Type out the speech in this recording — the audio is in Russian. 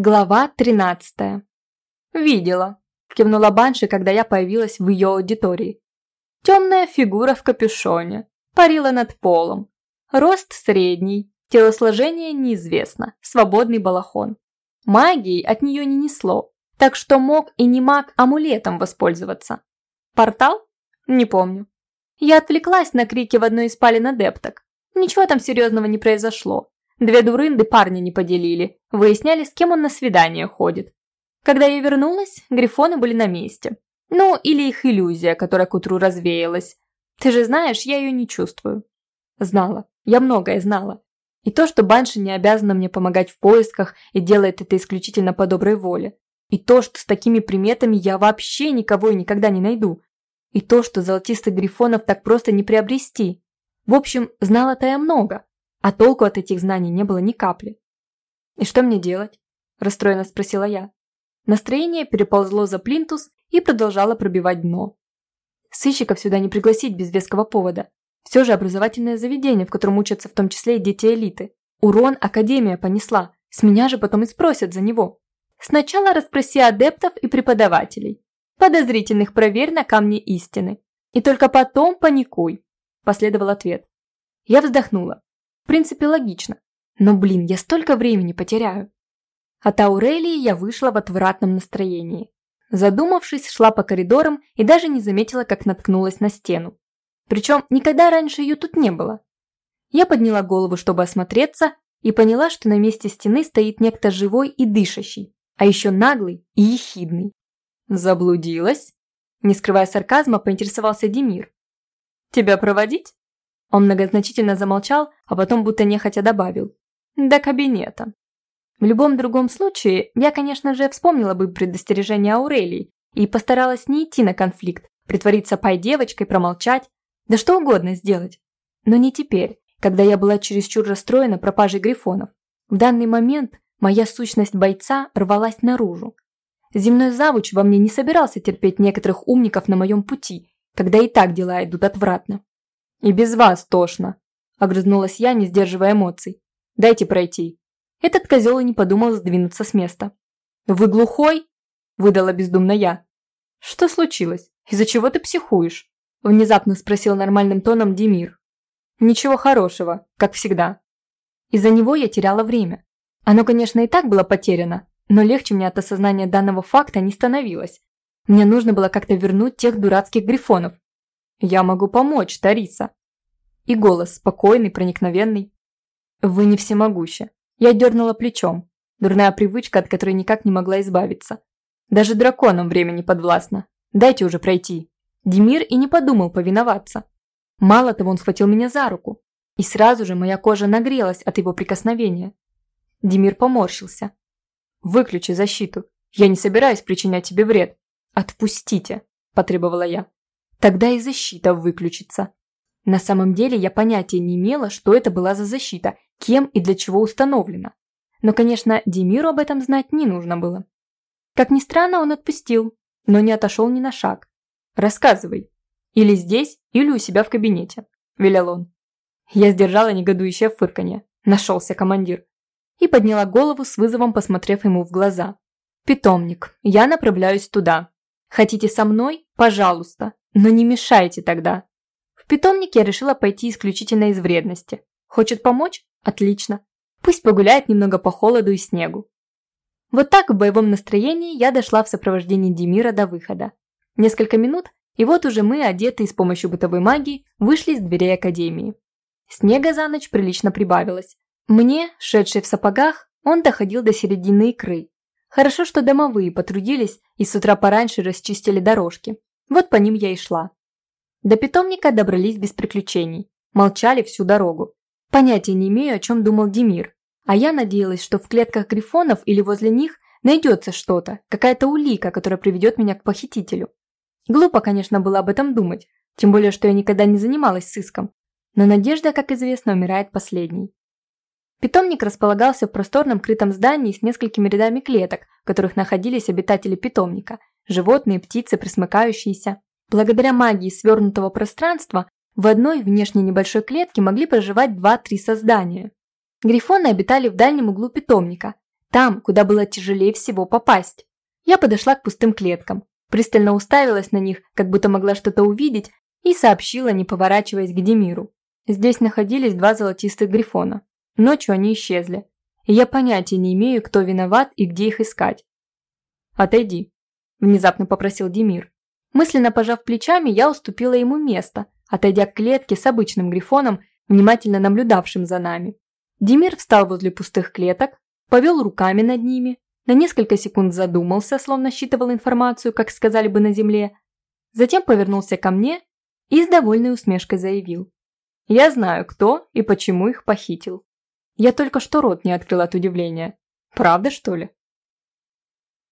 Глава 13. «Видела», – кивнула Банши, когда я появилась в ее аудитории. Темная фигура в капюшоне, парила над полом. Рост средний, телосложение неизвестно, свободный балахон. Магией от нее не несло, так что мог и не маг амулетом воспользоваться. Портал? Не помню. Я отвлеклась на крики в одной из спален адепток. Ничего там серьезного не произошло. Две дурынды парня не поделили, выясняли, с кем он на свидание ходит. Когда я вернулась, грифоны были на месте. Ну, или их иллюзия, которая к утру развеялась. Ты же знаешь, я ее не чувствую. Знала. Я многое знала. И то, что Банши не обязана мне помогать в поисках и делает это исключительно по доброй воле. И то, что с такими приметами я вообще никого и никогда не найду. И то, что золотистых грифонов так просто не приобрести. В общем, знала-то я много. А толку от этих знаний не было ни капли. «И что мне делать?» – расстроенно спросила я. Настроение переползло за плинтус и продолжало пробивать дно. Сыщиков сюда не пригласить без веского повода. Все же образовательное заведение, в котором учатся в том числе и дети элиты. Урон Академия понесла, с меня же потом и спросят за него. Сначала расспроси адептов и преподавателей. Подозрительных проверь на камне истины. И только потом паникуй, последовал ответ. Я вздохнула принципе, логично. Но, блин, я столько времени потеряю. От Аурелии я вышла в отвратном настроении. Задумавшись, шла по коридорам и даже не заметила, как наткнулась на стену. Причем никогда раньше ее тут не было. Я подняла голову, чтобы осмотреться, и поняла, что на месте стены стоит некто живой и дышащий, а еще наглый и ехидный. Заблудилась? Не скрывая сарказма, поинтересовался Демир. «Тебя проводить?» Он многозначительно замолчал, а потом будто нехотя добавил. «До кабинета». В любом другом случае, я, конечно же, вспомнила бы предостережение Аурелии и постаралась не идти на конфликт, притвориться пай-девочкой, промолчать, да что угодно сделать. Но не теперь, когда я была чересчур расстроена пропажей грифонов. В данный момент моя сущность бойца рвалась наружу. Земной завуч во мне не собирался терпеть некоторых умников на моем пути, когда и так дела идут отвратно. «И без вас тошно», – огрызнулась я, не сдерживая эмоций. «Дайте пройти». Этот козел и не подумал сдвинуться с места. «Вы глухой?» – выдала бездумно я. «Что случилось? Из-за чего ты психуешь?» – внезапно спросил нормальным тоном Демир. «Ничего хорошего, как всегда». Из-за него я теряла время. Оно, конечно, и так было потеряно, но легче мне от осознания данного факта не становилось. Мне нужно было как-то вернуть тех дурацких грифонов, «Я могу помочь, Тариса!» И голос, спокойный, проникновенный. «Вы не всемогущи». Я дернула плечом. Дурная привычка, от которой никак не могла избавиться. Даже драконам времени подвластно. Дайте уже пройти. Демир и не подумал повиноваться. Мало того, он схватил меня за руку. И сразу же моя кожа нагрелась от его прикосновения. Демир поморщился. «Выключи защиту. Я не собираюсь причинять тебе вред. Отпустите», – потребовала я. Тогда и защита выключится. На самом деле я понятия не имела, что это была за защита, кем и для чего установлена. Но, конечно, Демиру об этом знать не нужно было. Как ни странно, он отпустил, но не отошел ни на шаг. «Рассказывай. Или здесь, или у себя в кабинете», – велел он. Я сдержала негодующее фырканье. Нашелся командир. И подняла голову с вызовом, посмотрев ему в глаза. «Питомник. Я направляюсь туда. Хотите со мной? Пожалуйста. Но не мешайте тогда. В питомник я решила пойти исключительно из вредности. Хочет помочь? Отлично. Пусть погуляет немного по холоду и снегу. Вот так в боевом настроении я дошла в сопровождении Демира до выхода. Несколько минут, и вот уже мы, одетые с помощью бытовой магии, вышли из дверей Академии. Снега за ночь прилично прибавилось. Мне, шедшей в сапогах, он доходил до середины икры. Хорошо, что домовые потрудились и с утра пораньше расчистили дорожки. Вот по ним я и шла. До питомника добрались без приключений. Молчали всю дорогу. Понятия не имею, о чем думал Демир. А я надеялась, что в клетках грифонов или возле них найдется что-то, какая-то улика, которая приведет меня к похитителю. Глупо, конечно, было об этом думать, тем более, что я никогда не занималась сыском. Но надежда, как известно, умирает последней. Питомник располагался в просторном крытом здании с несколькими рядами клеток, в которых находились обитатели питомника, животные, птицы, присмыкающиеся. Благодаря магии свернутого пространства в одной внешней небольшой клетке могли проживать два-три создания. Грифоны обитали в дальнем углу питомника. Там, куда было тяжелее всего попасть. Я подошла к пустым клеткам, пристально уставилась на них, как будто могла что-то увидеть, и сообщила, не поворачиваясь к Демиру. Здесь находились два золотистых грифона. Ночью они исчезли. И я понятия не имею, кто виноват и где их искать. «Отойди», – внезапно попросил Демир. Мысленно пожав плечами, я уступила ему место, отойдя к клетке с обычным грифоном, внимательно наблюдавшим за нами. Демир встал возле пустых клеток, повел руками над ними, на несколько секунд задумался, словно считывал информацию, как сказали бы на земле, затем повернулся ко мне и с довольной усмешкой заявил. «Я знаю, кто и почему их похитил». Я только что рот не открыл от удивления. Правда, что ли?